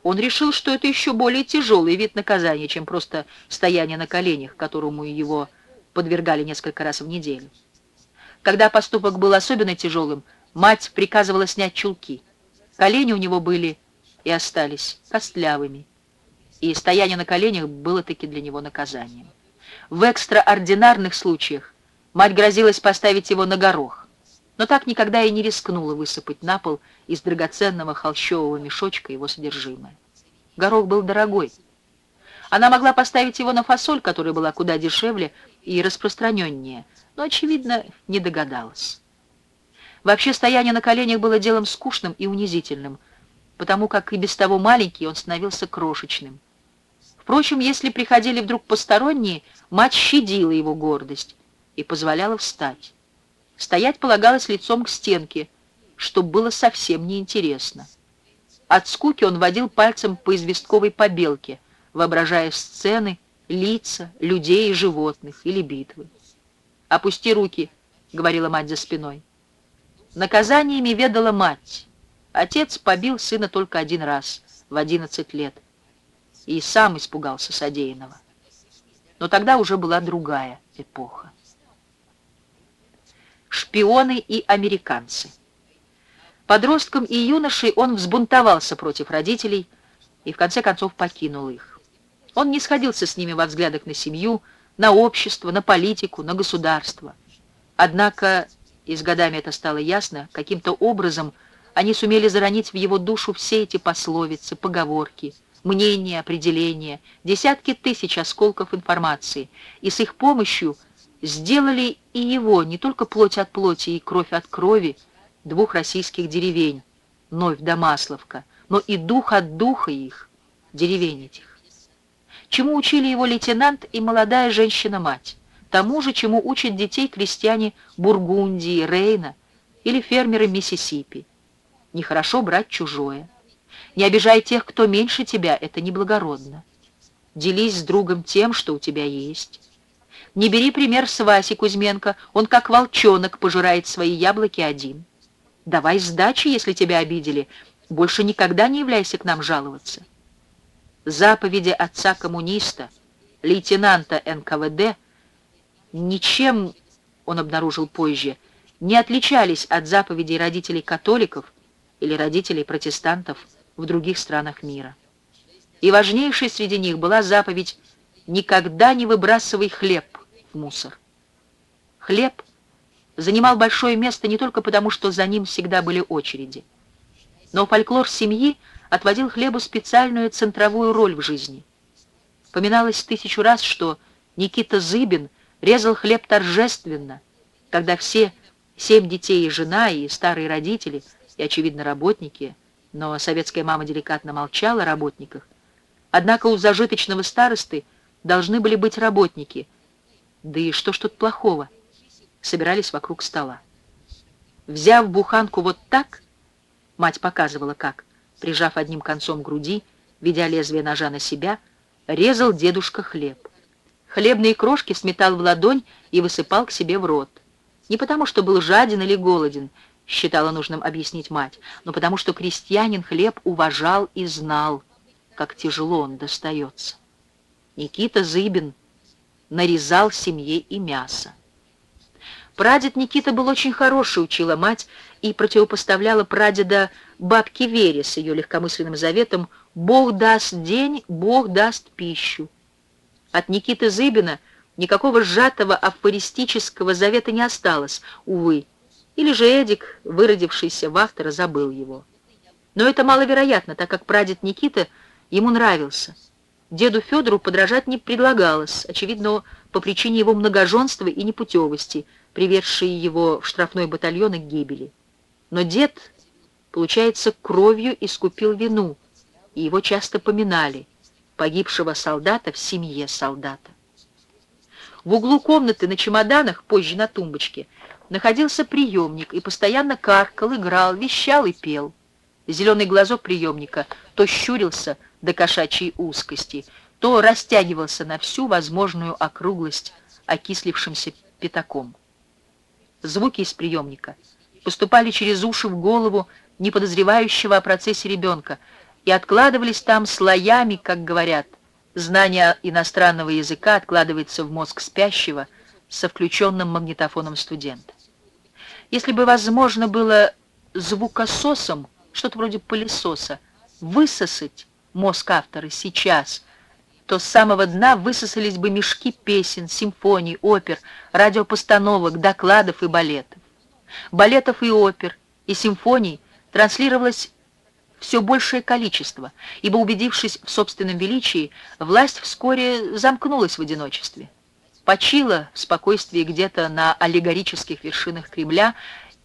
Он решил, что это еще более тяжелый вид наказания, чем просто стояние на коленях, которому его подвергали несколько раз в неделю. Когда поступок был особенно тяжелым, мать приказывала снять чулки. Колени у него были и остались костлявыми, и стояние на коленях было таки для него наказанием. В экстраординарных случаях мать грозилась поставить его на горох, но так никогда и не рискнула высыпать на пол из драгоценного холщового мешочка его содержимое. Горох был дорогой. Она могла поставить его на фасоль, которая была куда дешевле и распространеннее, но, очевидно, не догадалась. Вообще, стояние на коленях было делом скучным и унизительным, потому как и без того маленький он становился крошечным. Впрочем, если приходили вдруг посторонние, мать щадила его гордость и позволяла встать. Стоять полагалось лицом к стенке, что было совсем неинтересно. От скуки он водил пальцем по известковой побелке, воображая сцены, лица, людей и животных или битвы. «Опусти руки», — говорила мать за спиной. Наказаниями ведала мать. Отец побил сына только один раз, в одиннадцать лет, и сам испугался содеянного. Но тогда уже была другая эпоха шпионы и американцы. Подростком и юношей он взбунтовался против родителей и в конце концов покинул их. Он не сходился с ними во взглядах на семью, на общество, на политику, на государство. Однако, и с годами это стало ясно, каким-то образом они сумели заронить в его душу все эти пословицы, поговорки, мнения, определения, десятки тысяч осколков информации, и с их помощью – сделали и его не только плоть от плоти и кровь от крови двух российских деревень, Новь да Масловка, но и дух от духа их, деревень этих. Чему учили его лейтенант и молодая женщина-мать? Тому же, чему учат детей крестьяне Бургундии, Рейна или фермеры Миссисипи. Нехорошо брать чужое. Не обижай тех, кто меньше тебя, это неблагородно. Делись с другом тем, что у тебя есть. Не бери пример с Васи Кузьменко, он как волчонок пожирает свои яблоки один. Давай сдачи, если тебя обидели, больше никогда не являйся к нам жаловаться. Заповеди отца-коммуниста, лейтенанта НКВД, ничем, он обнаружил позже, не отличались от заповедей родителей католиков или родителей протестантов в других странах мира. И важнейшей среди них была заповедь «Никогда не выбрасывай хлеб в мусор». Хлеб занимал большое место не только потому, что за ним всегда были очереди, но фольклор семьи отводил хлебу специальную центровую роль в жизни. Поминалось тысячу раз, что Никита Зыбин резал хлеб торжественно, когда все семь детей и жена, и старые родители, и, очевидно, работники, но советская мама деликатно молчала о работниках, Однако у зажиточного старосты должны были быть работники. Да и что ж тут плохого? Собирались вокруг стола. Взяв буханку вот так, мать показывала как, прижав одним концом груди, ведя лезвие ножа на себя, резал дедушка хлеб. Хлебные крошки сметал в ладонь и высыпал к себе в рот. Не потому, что был жаден или голоден, считала нужным объяснить мать, но потому, что крестьянин хлеб уважал и знал, как тяжело он достается. Никита Зыбин нарезал семье и мясо. Прадед Никита был очень хороший, учила мать, и противопоставляла прадеда бабке Вере с ее легкомысленным заветом «Бог даст день, Бог даст пищу». От Никиты Зыбина никакого сжатого афористического завета не осталось, увы, или же Эдик, выродившийся в автора, забыл его. Но это маловероятно, так как прадед Никита — Ему нравился. Деду Федору подражать не предлагалось, очевидно, по причине его многоженства и непутевости, приведшей его в штрафной батальон и к гибели. Но дед, получается, кровью искупил вину, и его часто поминали, погибшего солдата в семье солдата. В углу комнаты на чемоданах, позже на тумбочке, находился приемник и постоянно каркал, играл, вещал и пел. Зеленый глазок приемника то щурился, до кошачьей узкости, то растягивался на всю возможную округлость окислившимся пятаком. Звуки из приемника поступали через уши в голову неподозревающего о процессе ребенка и откладывались там слоями, как говорят. Знание иностранного языка откладывается в мозг спящего со включенным магнитофоном студента. Если бы возможно было звукососом, что-то вроде пылесоса, высосать мозг автора сейчас, то с самого дна высосались бы мешки песен, симфоний, опер, радиопостановок, докладов и балетов. Балетов и опер, и симфоний транслировалось все большее количество, ибо, убедившись в собственном величии, власть вскоре замкнулась в одиночестве. Почила в спокойствии где-то на аллегорических вершинах Кремля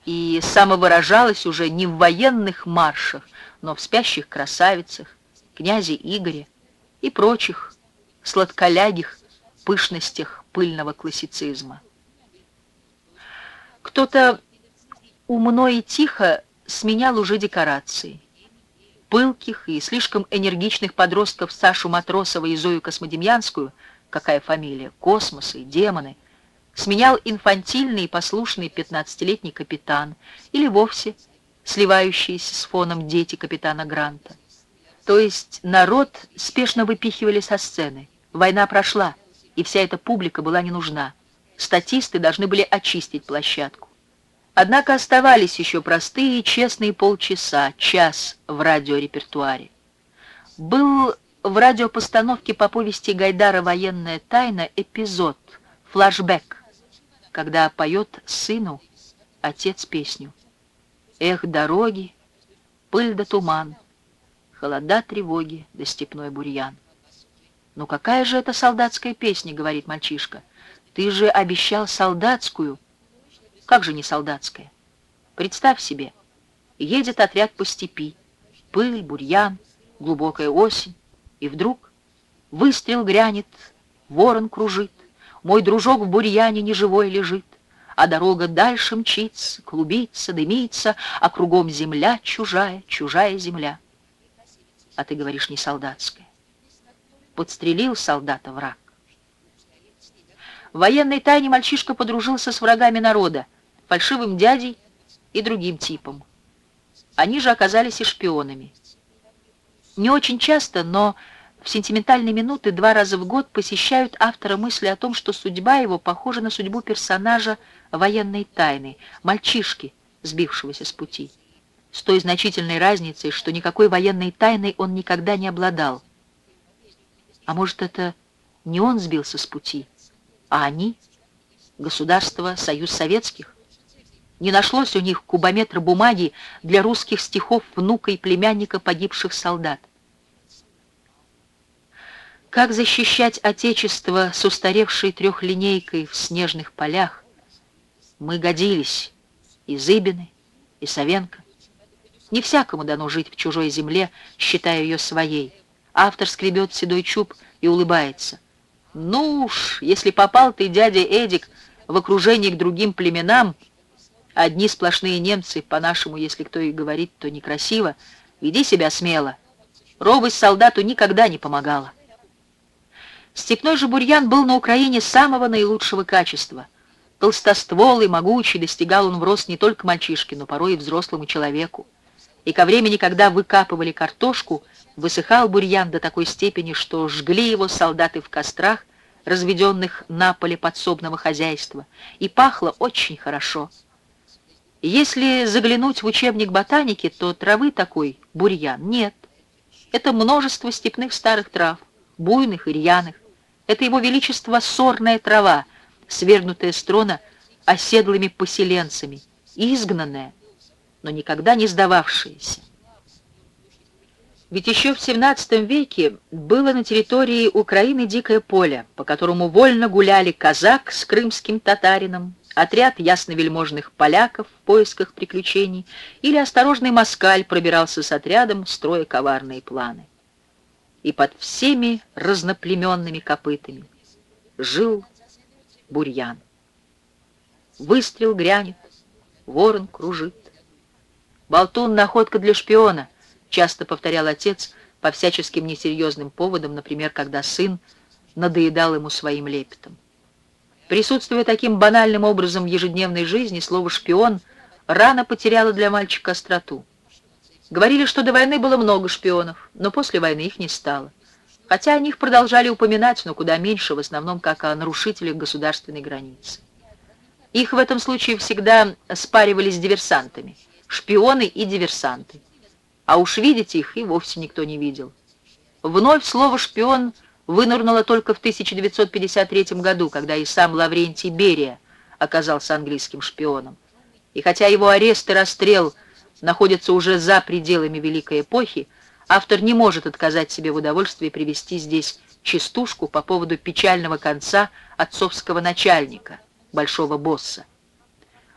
и самовыражалась уже не в военных маршах, но в спящих красавицах, князе Игоре и прочих сладколягих пышностях пыльного классицизма. Кто-то умно и тихо сменял уже декорации. Пылких и слишком энергичных подростков Сашу Матросова и Зою Космодемьянскую, какая фамилия, космосы, демоны, сменял инфантильный и послушный 15-летний капитан или вовсе сливающиеся с фоном дети капитана Гранта. То есть народ спешно выпихивали со сцены. Война прошла, и вся эта публика была не нужна. Статисты должны были очистить площадку. Однако оставались еще простые и честные полчаса, час в радиорепертуаре. Был в радиопостановке по повести Гайдара «Военная тайна» эпизод, флашбэк, когда поет сыну отец песню. Эх, дороги, пыль да туман, холода, тревоги да степной бурьян. «Ну какая же это солдатская песня?» — говорит мальчишка. Ты же обещал солдатскую. Как же не солдатская? Представь себе, едет отряд по степи, пыль, бурьян, глубокая осень, и вдруг выстрел грянет, ворон кружит, мой дружок в бурьяне неживой лежит, а дорога дальше мчится, клубится, дымится, а кругом земля чужая, чужая земля. А ты говоришь, не солдатская. Подстрелил солдата враг. В военной тайне мальчишка подружился с врагами народа, фальшивым дядей и другим типом. Они же оказались и шпионами. Не очень часто, но в сентиментальные минуты два раза в год посещают автора мысли о том, что судьба его похожа на судьбу персонажа военной тайны, мальчишки, сбившегося с пути. С той значительной разницей, что никакой военной тайной он никогда не обладал. А может, это не он сбился с пути, а они, государство, союз советских? Не нашлось у них кубометра бумаги для русских стихов внука и племянника погибших солдат. Как защищать Отечество с устаревшей трехлинейкой в снежных полях? Мы годились, и Зыбины, и Савенко. Не всякому дано жить в чужой земле, считая ее своей. Автор скребет седой чуб и улыбается. Ну уж, если попал ты, дядя Эдик, в окружении к другим племенам, одни сплошные немцы, по-нашему, если кто и говорит, то некрасиво, веди себя смело. Робость солдату никогда не помогала. Степной же бурьян был на Украине самого наилучшего качества. Толстостволый, могучий, достигал он в рост не только мальчишке, но порой и взрослому человеку. И ко времени, когда выкапывали картошку, высыхал бурьян до такой степени, что жгли его солдаты в кострах, разведенных на поле подсобного хозяйства, и пахло очень хорошо. Если заглянуть в учебник ботаники, то травы такой, бурьян, нет. Это множество степных старых трав, буйных и рьяных, это его величество сорная трава, свергнутая с трона оседлыми поселенцами, изгнанная, но никогда не сдававшаяся. Ведь еще в XVII веке было на территории Украины дикое поле, по которому вольно гуляли казак с крымским татарином, отряд ясновельможных поляков в поисках приключений или осторожный москаль пробирался с отрядом, строя коварные планы и под всеми разноплеменными копытами жил бурьян. Выстрел грянет, ворон кружит. «Болтун — находка для шпиона», — часто повторял отец по всяческим несерьезным поводам, например, когда сын надоедал ему своим лепетом. Присутствуя таким банальным образом в ежедневной жизни, слово «шпион» рано потеряло для мальчика остроту. Говорили, что до войны было много шпионов, но после войны их не стало. Хотя о них продолжали упоминать, но куда меньше, в основном как о нарушителях государственной границы. Их в этом случае всегда спаривались с диверсантами. Шпионы и диверсанты. А уж видеть их и вовсе никто не видел. Вновь слово «шпион» вынырнуло только в 1953 году, когда и сам Лаврентий Берия оказался английским шпионом. И хотя его арест и расстрел – находится уже за пределами Великой Эпохи, автор не может отказать себе в удовольствии привести здесь частушку по поводу печального конца отцовского начальника, большого босса.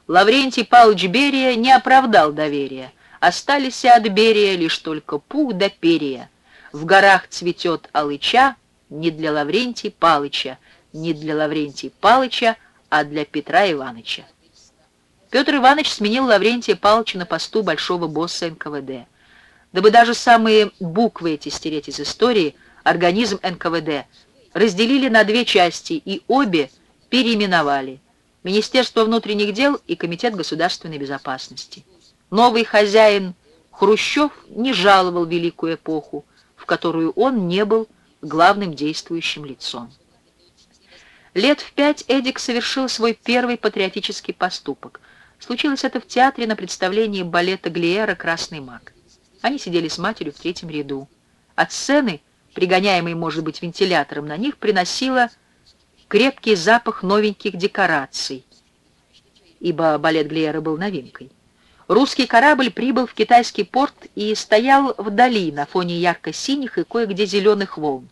Лаврентий Павлович Берия не оправдал доверия. Остались от Берия лишь только пух да перья. В горах цветет алыча не для Лаврентия Палыча, не для Лаврентия Палыча, а для Петра Ивановича. Петр Иванович сменил Лаврентия Павловича на посту большого босса НКВД. Дабы даже самые буквы эти стереть из истории, организм НКВД разделили на две части и обе переименовали. Министерство внутренних дел и Комитет государственной безопасности. Новый хозяин Хрущев не жаловал великую эпоху, в которую он не был главным действующим лицом. Лет в пять Эдик совершил свой первый патриотический поступок – Случилось это в театре на представлении балета Глиера «Красный маг». Они сидели с матерью в третьем ряду. От сцены, пригоняемой, может быть, вентилятором, на них приносило крепкий запах новеньких декораций, ибо балет Глиера был новинкой. Русский корабль прибыл в китайский порт и стоял вдали на фоне ярко-синих и кое-где зеленых волн.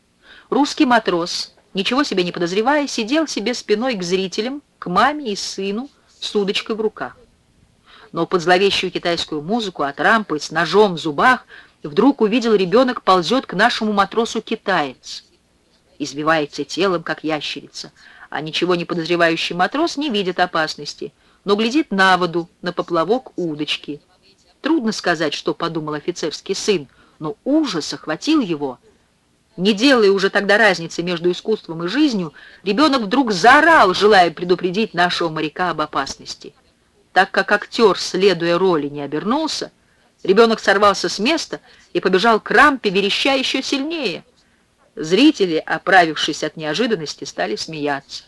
Русский матрос ничего себе не подозревая, сидел себе спиной к зрителям, к маме и сыну с удочкой в руках. Но под зловещую китайскую музыку от рампы с ножом в зубах вдруг увидел ребенок ползет к нашему матросу-китаец. Избивается телом, как ящерица, а ничего не подозревающий матрос не видит опасности, но глядит на воду, на поплавок удочки. Трудно сказать, что подумал офицерский сын, но ужас охватил его — не делая уже тогда разницы между искусством и жизнью, ребенок вдруг заорал, желая предупредить нашего моряка об опасности. Так как актер, следуя роли, не обернулся, ребенок сорвался с места и побежал к рампе, вереща еще сильнее. Зрители, оправившись от неожиданности, стали смеяться.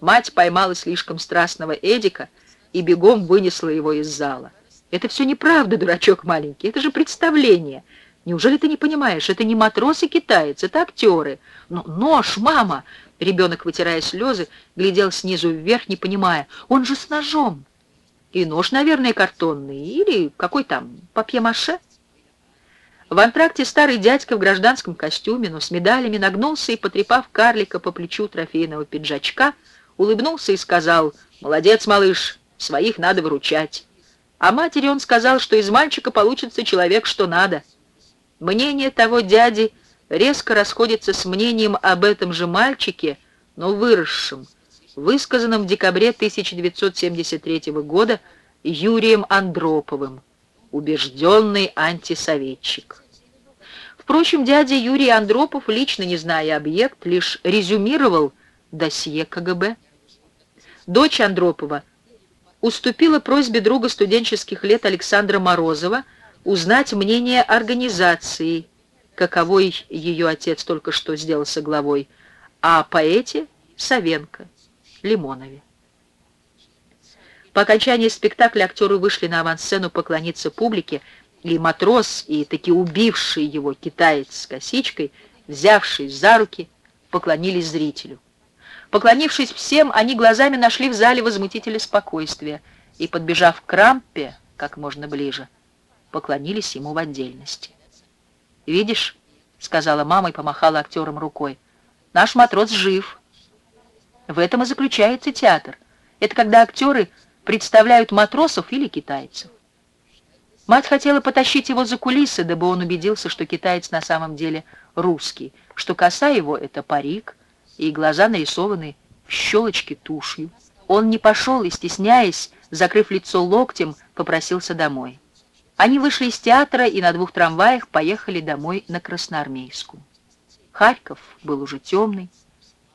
Мать поймала слишком страстного Эдика и бегом вынесла его из зала. «Это все неправда, дурачок маленький, это же представление!» Неужели ты не понимаешь, это не матрос и китаец, это актеры. Но нож, мама!» Ребенок, вытирая слезы, глядел снизу вверх, не понимая. «Он же с ножом!» «И нож, наверное, картонный, или какой там, папье-маше?» В антракте старый дядька в гражданском костюме, но с медалями, нагнулся и, потрепав карлика по плечу трофейного пиджачка, улыбнулся и сказал «Молодец, малыш, своих надо выручать». А матери он сказал, что из мальчика получится человек, что надо — Мнение того дяди резко расходится с мнением об этом же мальчике, но выросшем, высказанном в декабре 1973 года Юрием Андроповым, убежденный антисоветчик. Впрочем, дядя Юрий Андропов, лично не зная объект, лишь резюмировал досье КГБ. Дочь Андропова уступила просьбе друга студенческих лет Александра Морозова – узнать мнение организации, каковой ее отец только что сделался главой, а поэте Савенко, Лимонове. По окончании спектакля актеры вышли на авансцену поклониться публике, и матрос, и таки убивший его китаец с косичкой, взявшись за руки, поклонились зрителю. Поклонившись всем, они глазами нашли в зале возмутителя спокойствия и, подбежав к рампе как можно ближе, поклонились ему в отдельности. «Видишь», — сказала мама и помахала актерам рукой, — «наш матрос жив». В этом и заключается театр. Это когда актеры представляют матросов или китайцев. Мать хотела потащить его за кулисы, дабы он убедился, что китаец на самом деле русский, что коса его — это парик, и глаза нарисованы в щелочке тушью. Он не пошел и, стесняясь, закрыв лицо локтем, попросился домой. Они вышли из театра и на двух трамваях поехали домой на Красноармейскую. Харьков был уже темный,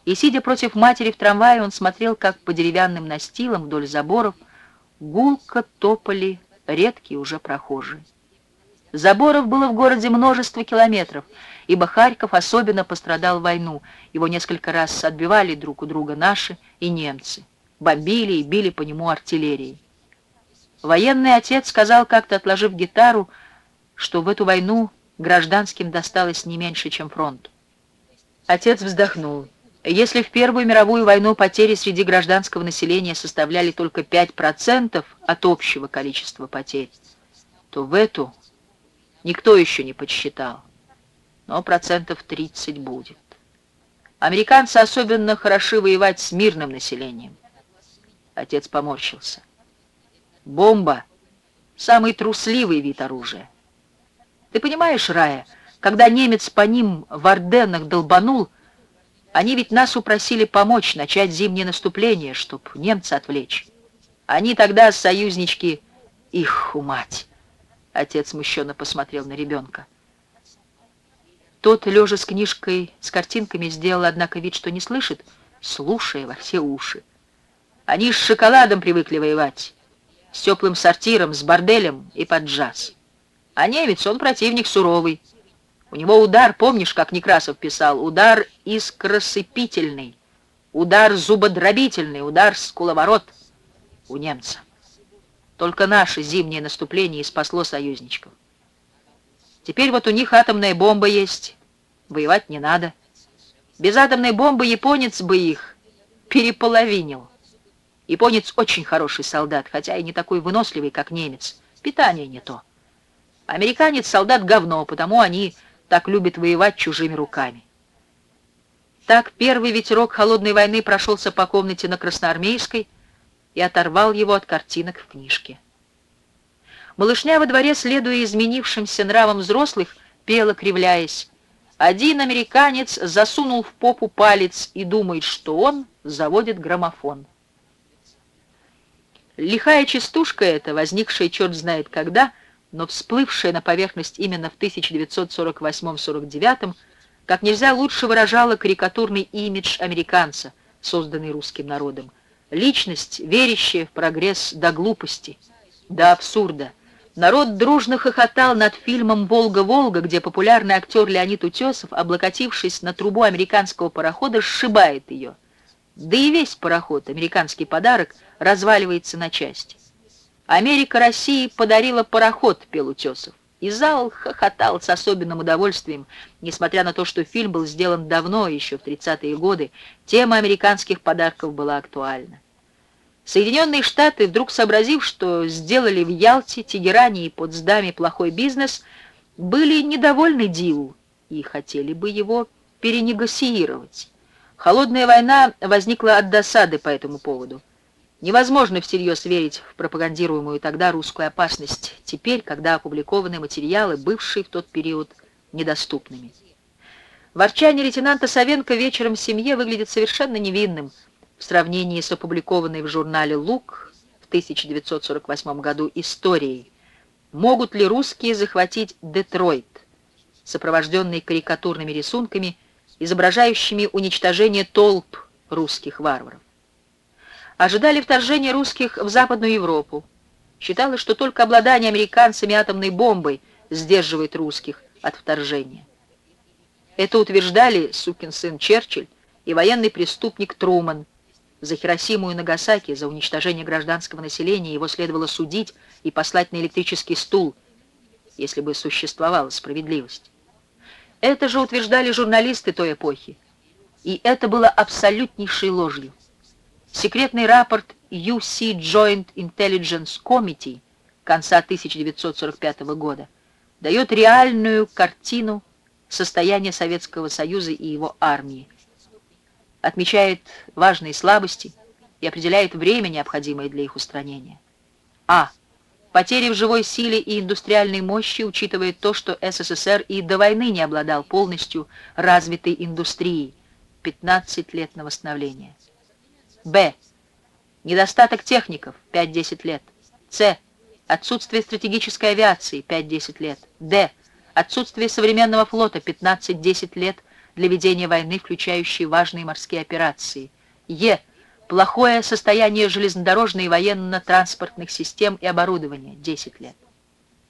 и, сидя против матери в трамвае, он смотрел, как по деревянным настилам вдоль заборов гулко топали редкие уже прохожие. Заборов было в городе множество километров, ибо Харьков особенно пострадал в войну. Его несколько раз отбивали друг у друга наши и немцы. Бомбили и били по нему артиллерией. Военный отец сказал как-то, отложив гитару, что в эту войну гражданским досталось не меньше, чем фронту. Отец вздохнул. Если в Первую мировую войну потери среди гражданского населения составляли только 5% от общего количества потерь, то в эту никто еще не подсчитал, но процентов 30 будет. Американцы особенно хороши воевать с мирным населением. Отец поморщился. Бомба — самый трусливый вид оружия. Ты понимаешь, Рая, когда немец по ним в Орденнах долбанул, они ведь нас упросили помочь начать зимнее наступление, чтоб немца отвлечь. Они тогда, союзнички, их умать. Отец смущенно посмотрел на ребенка. Тот, лежа с книжкой, с картинками, сделал, однако, вид, что не слышит, слушая во все уши. Они с шоколадом привыкли воевать с теплым сортиром, с борделем и под джаз. А немец, он противник суровый. У него удар, помнишь, как Некрасов писал, удар искросыпительный, удар зубодробительный, удар скуловорот у немца. Только наше зимнее наступление спасло союзничков. Теперь вот у них атомная бомба есть, воевать не надо. Без атомной бомбы японец бы их переполовинил. Японец очень хороший солдат, хотя и не такой выносливый, как немец. Питание не то. Американец солдат говно, потому они так любят воевать чужими руками. Так первый ветерок холодной войны прошелся по комнате на Красноармейской и оторвал его от картинок в книжке. Малышня во дворе, следуя изменившимся нравам взрослых, пела, кривляясь. Один американец засунул в попу палец и думает, что он заводит граммофон. Лихая частушка эта, возникшая черт знает когда, но всплывшая на поверхность именно в 1948-49, как нельзя лучше выражала карикатурный имидж американца, созданный русским народом. Личность, верящая в прогресс до глупости, до абсурда. Народ дружно хохотал над фильмом «Волга-Волга», где популярный актер Леонид Утесов, облокотившись на трубу американского парохода, сшибает ее. Да и весь пароход, американский подарок, разваливается на части. «Америка России подарила пароход», — пел Утесов. И зал хохотал с особенным удовольствием, несмотря на то, что фильм был сделан давно, еще в 30-е годы, тема американских подарков была актуальна. Соединенные Штаты, вдруг сообразив, что сделали в Ялте, Тегеране и Потсдаме плохой бизнес, были недовольны Диву и хотели бы его перенегосиировать. Холодная война возникла от досады по этому поводу. Невозможно всерьез верить в пропагандируемую тогда русскую опасность, теперь, когда опубликованы материалы, бывшие в тот период недоступными. Ворчание лейтенанта Савенко вечером в семье выглядит совершенно невинным в сравнении с опубликованной в журнале «Лук» в 1948 году историей «Могут ли русские захватить Детройт?», сопровожденной карикатурными рисунками, изображающими уничтожение толп русских варваров ожидали вторжения русских в Западную Европу. Считалось, что только обладание американцами атомной бомбой сдерживает русских от вторжения. Это утверждали сукин сын Черчилль и военный преступник Труман. За Хиросиму и Нагасаки, за уничтожение гражданского населения его следовало судить и послать на электрический стул, если бы существовала справедливость. Это же утверждали журналисты той эпохи. И это было абсолютнейшей ложью. Секретный рапорт UC Joint Intelligence Committee конца 1945 года дает реальную картину состояния Советского Союза и его армии, отмечает важные слабости и определяет время, необходимое для их устранения. А. Потери в живой силе и индустриальной мощи, учитывая то, что СССР и до войны не обладал полностью развитой индустрией, 15 лет на восстановление. Б. Недостаток техников 5-10 лет. С. Отсутствие стратегической авиации 5-10 лет. Д. Отсутствие современного флота 15-10 лет для ведения войны, включающей важные морские операции. Е. Плохое состояние железнодорожной и военно-транспортных систем и оборудования 10 лет.